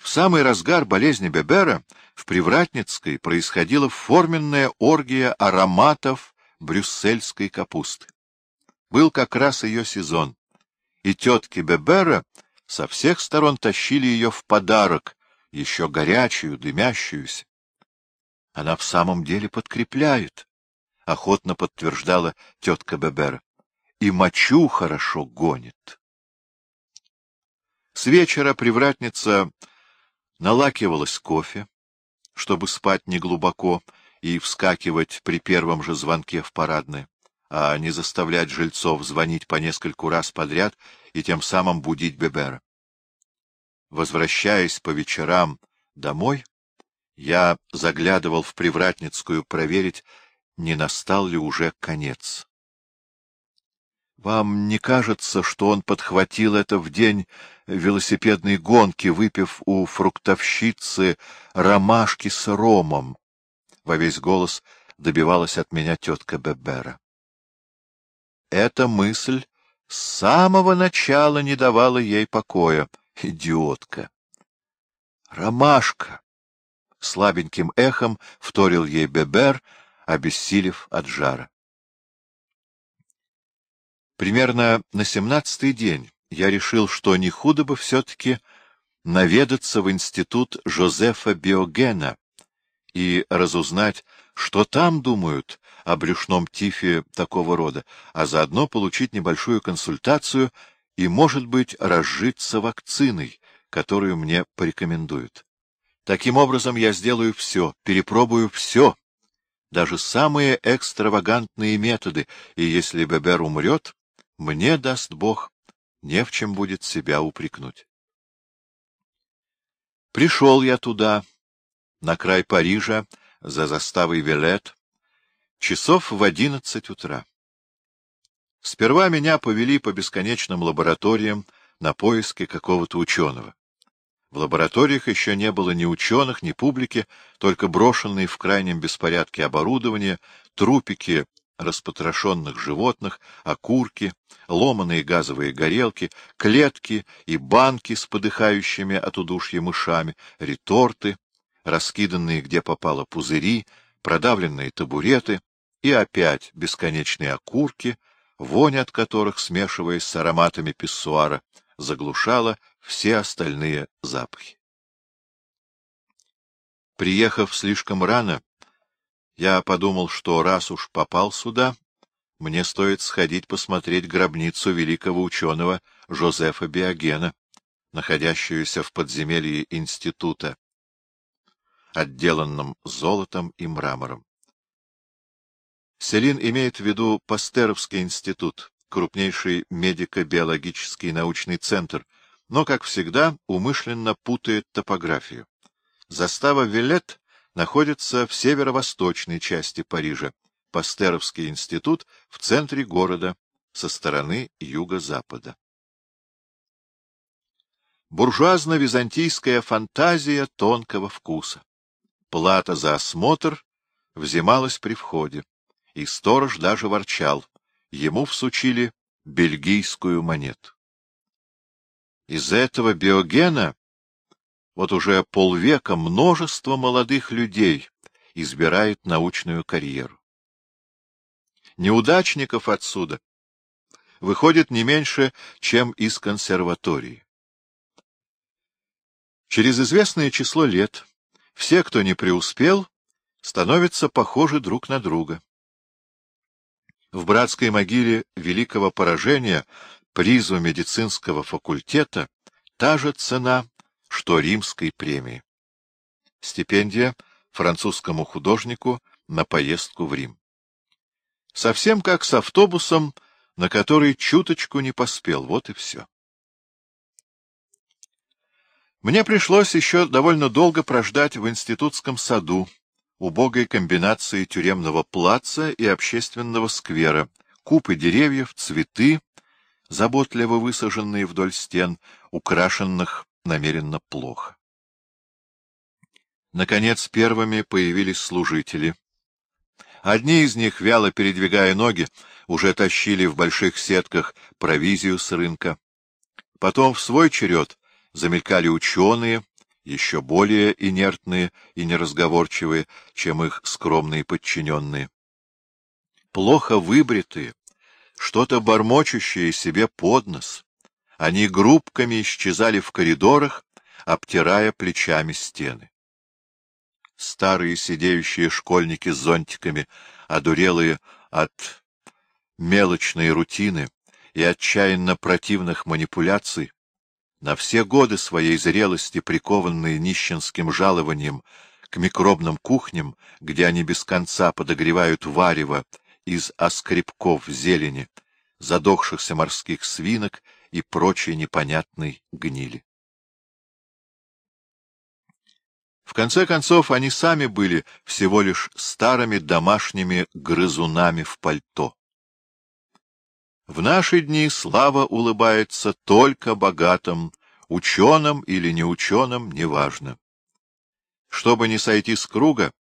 В самый разгар болезни Бебера в Привратницкой происходила форменная оргия ароматов брюссельской капусты. Был как раз ее сезон, и тетки Бебера со всех сторон тащили ее в подарок, еще горячую, дымящуюся. Она в самом деле подкрепляет, — охотно подтверждала тетка Бебера, — и мочу хорошо гонит. С вечера привратница налакивалась кофе, чтобы спать неглубоко и вскакивать при первом же звонке в парадное, а не заставлять жильцов звонить по нескольку раз подряд и тем самым будить Бебера. Возвращаясь по вечерам домой, я заглядывал в Привратницкую проверить, не настал ли уже конец. Вам не кажется, что он подхватил это в день велосипедной гонки, выпив у фруктовщицы ромашки с ромом? Во весь голос добивалась от меня тетка Бебера. Эта мысль с самого начала не давала ей покоя. Идиотка! Ромашка! Слабеньким эхом вторил ей Бебер, обессилев от жара. Примерно на семнадцатый день я решил, что не худо бы все-таки наведаться в институт Жозефа Биогена и разузнать, что там думают о брюшном тифе такого рода, а заодно получить небольшую консультацию и, может быть, разжиться вакциной, которую мне порекомендуют. Таким образом, я сделаю все, перепробую все, даже самые экстравагантные методы, и если Бебер умрет, мне, даст Бог, не в чем будет себя упрекнуть. Пришел я туда, на край Парижа, за заставой Велет, часов в одиннадцать утра. Сперва меня повели по бесконечным лабораториям на поиски какого-то ученого. В лабораториях еще не было ни ученых, ни публики, только брошенные в крайнем беспорядке оборудование, трупики распотрошенных животных, окурки, ломаные газовые горелки, клетки и банки с подыхающими от удушья мышами, реторты, раскиданные где попало пузыри, продавленные табуреты и опять бесконечные окурки, вонь от которых, смешиваясь с ароматами писсуара, заглушала все остальные запахи. Приехав слишком рано, я подумал, что раз уж попал сюда, мне стоит сходить посмотреть гробницу великого ученого Жозефа Биогена, находящуюся в подземелье института, отделанном золотом и мрамором. Селин имеет в виду Пастеровский институт, крупнейший медико-биологический научный центр, но, как всегда, умышленно путает топографию. Застава Вилет находится в северо-восточной части Парижа, Пастеровский институт в центре города, со стороны юго-запада. Буржуазно-византийская фантазия тонкого вкуса. Плата за осмотр взималась при входе, и сторож даже ворчал. Ему всучили бельгийскую монету. Из этого биогена вот уже полвека множество молодых людей избирает научную карьеру. Неудачников отсюда выходит не меньше, чем из консерватории. Через известное число лет все, кто не преуспел, становятся похожи друг на друга. В братской могиле великого поражения призу медицинского факультета та же цена, что римской премии. Стипендия французскому художнику на поездку в Рим. Совсем как с автобусом, на который чуточку не поспел, вот и все. Мне пришлось еще довольно долго прождать в институтском саду, убогой комбинации тюремного плаца и общественного сквера, купы деревьев, цветы, заботливо высаженные вдоль стен, украшенных намеренно плохо. Наконец первыми появились служители. Одни из них, вяло передвигая ноги, уже тащили в больших сетках провизию с рынка. Потом в свой черед замелькали ученые, еще более инертные и неразговорчивые, чем их скромные подчиненные. Плохо выбритые, что-то бормочущее себе под нос, они группками исчезали в коридорах, обтирая плечами стены. Старые сидеющие школьники с зонтиками, одурелые от мелочной рутины и отчаянно противных манипуляций, на все годы своей зрелости, прикованные нищенским жалованием к микробным кухням, где они без конца подогревают варево из оскребков зелени, задохшихся морских свинок и прочей непонятной гнили. В конце концов, они сами были всего лишь старыми домашними грызунами в пальто. В наши дни слава улыбается только богатым, ученым или неученым, неважно. Чтобы не сойти с круга,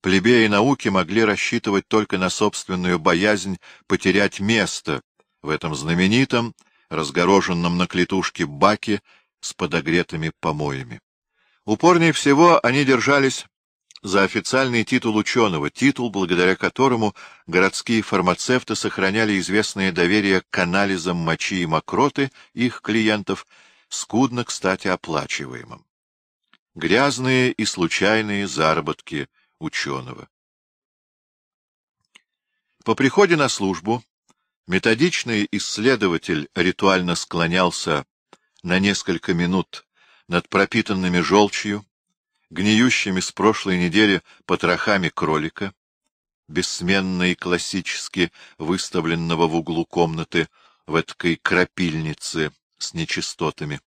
плебеи науки могли рассчитывать только на собственную боязнь потерять место в этом знаменитом, разгороженном на клетушке баке с подогретыми помоями. Упорнее всего они держались за официальный титул ученого, титул, благодаря которому городские фармацевты сохраняли известное доверие к анализам мочи и мокроты их клиентов, скудно, кстати, оплачиваемым. Грязные и случайные заработки ученого. По приходе на службу методичный исследователь ритуально склонялся на несколько минут над пропитанными желчью, гниющими с прошлой недели потрохами кролика, бессменно и классически выставленного в углу комнаты в эткой крапильнице с нечистотами.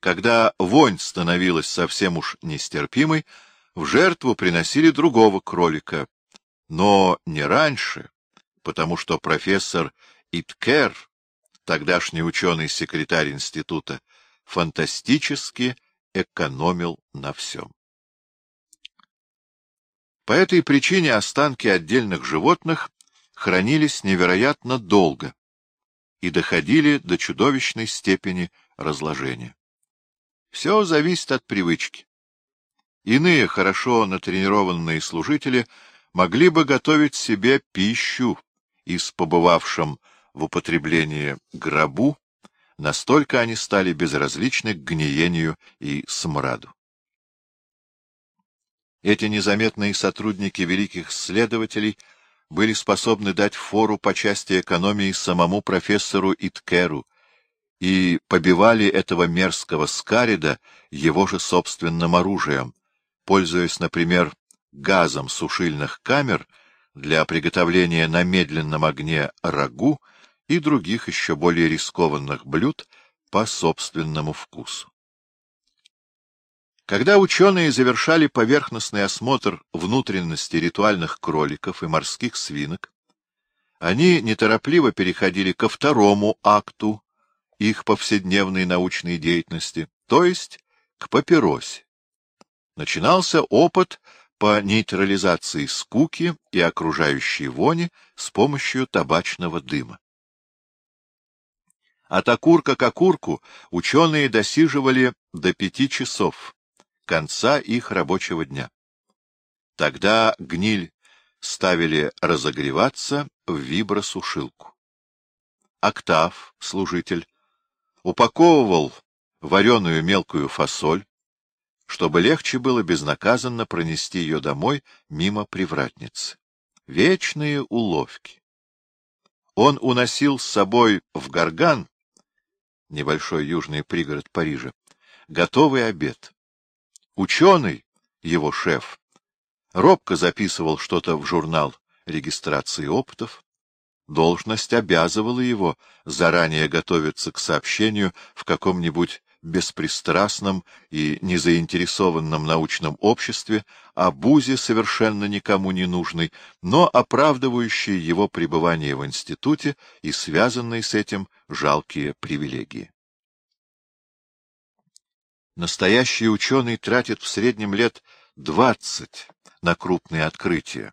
Когда вонь становилась совсем уж нестерпимой, в жертву приносили другого кролика, но не раньше, потому что профессор Иткер, тогдашний ученый-секретарь института, фантастически экономил на всем. По этой причине останки отдельных животных хранились невероятно долго и доходили до чудовищной степени разложения. Все зависит от привычки. Иные хорошо натренированные служители могли бы готовить себе пищу из побывавшем в употреблении гробу настолько они стали безразличны к гниению и смраду. Эти незаметные сотрудники великих следователей были способны дать фору по части экономии самому профессору Иткеру и побивали этого мерзкого скарида его же собственным оружием, пользуясь, например, газом сушильных камер для приготовления на медленном огне рагу и других еще более рискованных блюд по собственному вкусу. Когда ученые завершали поверхностный осмотр внутренности ритуальных кроликов и морских свинок, они неторопливо переходили ко второму акту их повседневной научной деятельности, то есть к папиросе. Начинался опыт по нейтрализации скуки и окружающей вони с помощью табачного дыма. От окурка к окурку ученые досиживали до пяти часов, конца их рабочего дня. Тогда гниль ставили разогреваться в вибросушилку. Октав, служитель, упаковывал вареную мелкую фасоль, чтобы легче было безнаказанно пронести ее домой мимо привратницы. Вечные уловки. Он уносил с собой в горган небольшой южный пригород Парижа, готовый обед. Ученый, его шеф, робко записывал что-то в журнал регистрации опытов. Должность обязывала его заранее готовиться к сообщению в каком-нибудь беспристрастном и незаинтересованном научном обществе, о Бузе совершенно никому не нужной, но оправдывающей его пребывание в институте и связанные с этим жалкие привилегии. Настоящий ученый тратит в среднем лет двадцать на крупные открытия,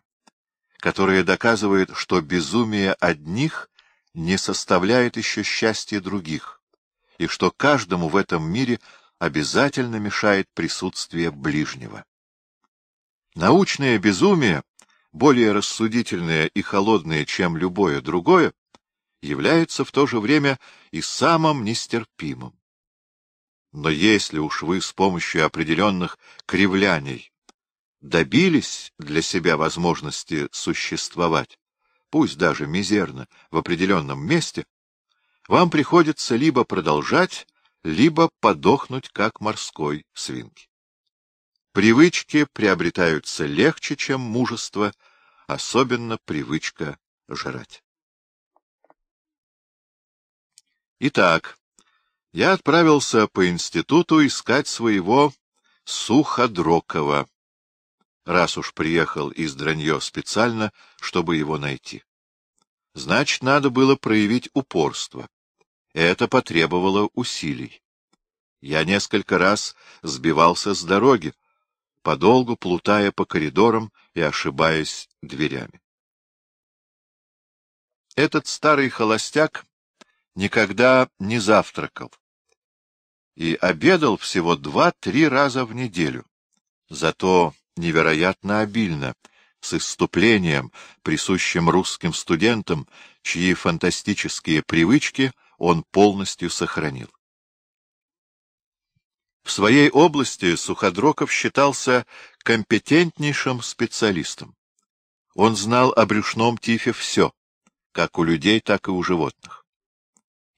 которые доказывают, что безумие одних не составляет еще счастья других, и что каждому в этом мире обязательно мешает присутствие ближнего. Научное безумие, более рассудительное и холодное, чем любое другое, является в то же время и самым нестерпимым. Но если уж вы с помощью определенных кривляний добились для себя возможности существовать, пусть даже мизерно, в определенном месте, вам приходится либо продолжать, либо подохнуть, как морской свинки. Привычки приобретаются легче, чем мужество, особенно привычка жрать. Итак, я отправился по институту искать своего Суходрокова, раз уж приехал из Дранье специально, чтобы его найти. Значит, надо было проявить упорство. Это потребовало усилий. Я несколько раз сбивался с дороги, подолгу плутая по коридорам и ошибаясь дверями. Этот старый холостяк никогда не завтракал и обедал всего два-три раза в неделю. Зато невероятно обильно, с исступлением, присущим русским студентам, чьи фантастические привычки он полностью сохранил. В своей области Суходроков считался компетентнейшим специалистом. Он знал о брюшном тифе все, как у людей, так и у животных.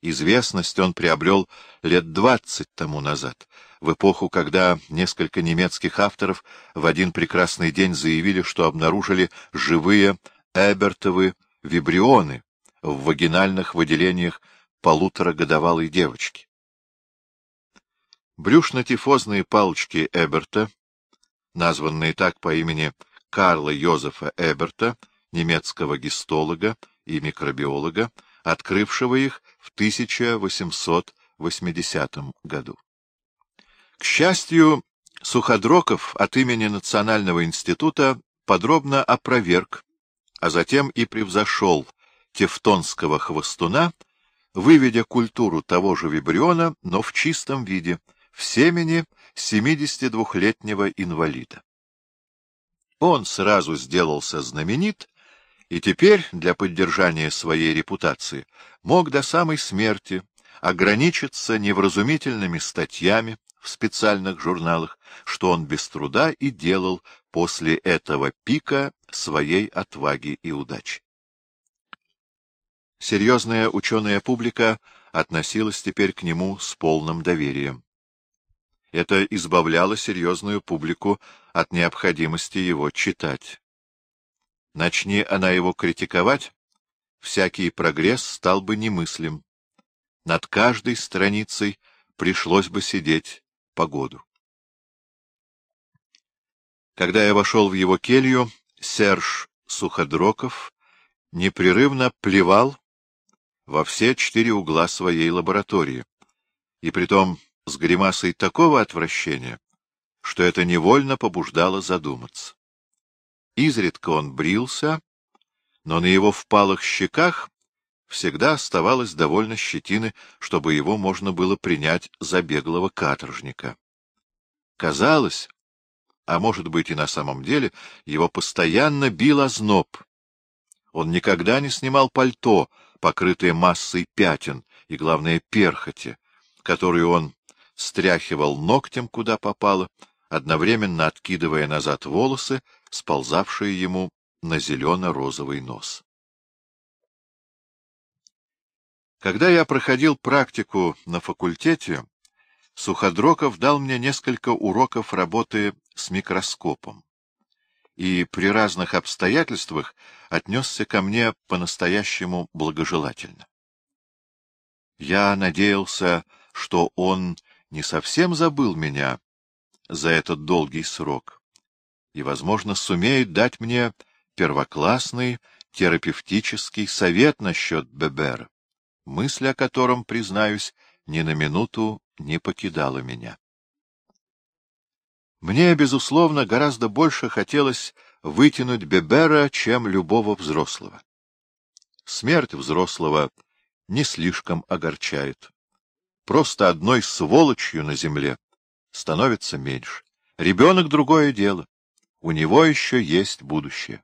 Известность он приобрел лет двадцать тому назад, в эпоху, когда несколько немецких авторов в один прекрасный день заявили, что обнаружили живые эбертовы вибрионы в вагинальных выделениях полуторагодовалой девочки. Брюшно-тифозные палочки Эберта, названные так по имени Карла Йозефа Эберта, немецкого гистолога и микробиолога, открывшего их в 1880 году. К счастью, Суходроков от имени Национального института подробно опроверг, а затем и превзошел тевтонского хвостуна, выведя культуру того же вибриона, но в чистом виде, в семени 72-летнего инвалида. Он сразу сделался знаменит и теперь для поддержания своей репутации мог до самой смерти ограничиться невразумительными статьями в специальных журналах, что он без труда и делал после этого пика своей отваги и удачи. Серьезная ученая публика относилась теперь к нему с полным доверием. Это избавляло серьезную публику от необходимости его читать. Начни она его критиковать, всякий прогресс стал бы немыслим. Над каждой страницей пришлось бы сидеть погоду. Когда я вошел в его келью, Серж Суходроков непрерывно плевал во все четыре угла своей лаборатории, и притом с гримасой такого отвращения, что это невольно побуждало задуматься. Изредка он брился, но на его впалых щеках всегда оставалось довольно щетины, чтобы его можно было принять за беглого каторжника. Казалось, а может быть и на самом деле, его постоянно бил озноб. Он никогда не снимал пальто, покрытое массой пятен и, главное, перхоти, которую он стряхивал ногтем, куда попало, одновременно откидывая назад волосы, сползавшие ему на зелено-розовый нос. Когда я проходил практику на факультете, Суходроков дал мне несколько уроков работы с микроскопом и при разных обстоятельствах отнесся ко мне по-настоящему благожелательно. Я надеялся, что он не совсем забыл меня за этот долгий срок и, возможно, сумеет дать мне первоклассный терапевтический совет насчет Бебера, мысль о котором, признаюсь, ни на минуту не покидала меня. Мне, безусловно, гораздо больше хотелось вытянуть Бебера, чем любого взрослого. Смерть взрослого не слишком огорчает. Просто одной сволочью на земле становится меньше. Ребенок — другое дело. У него еще есть будущее.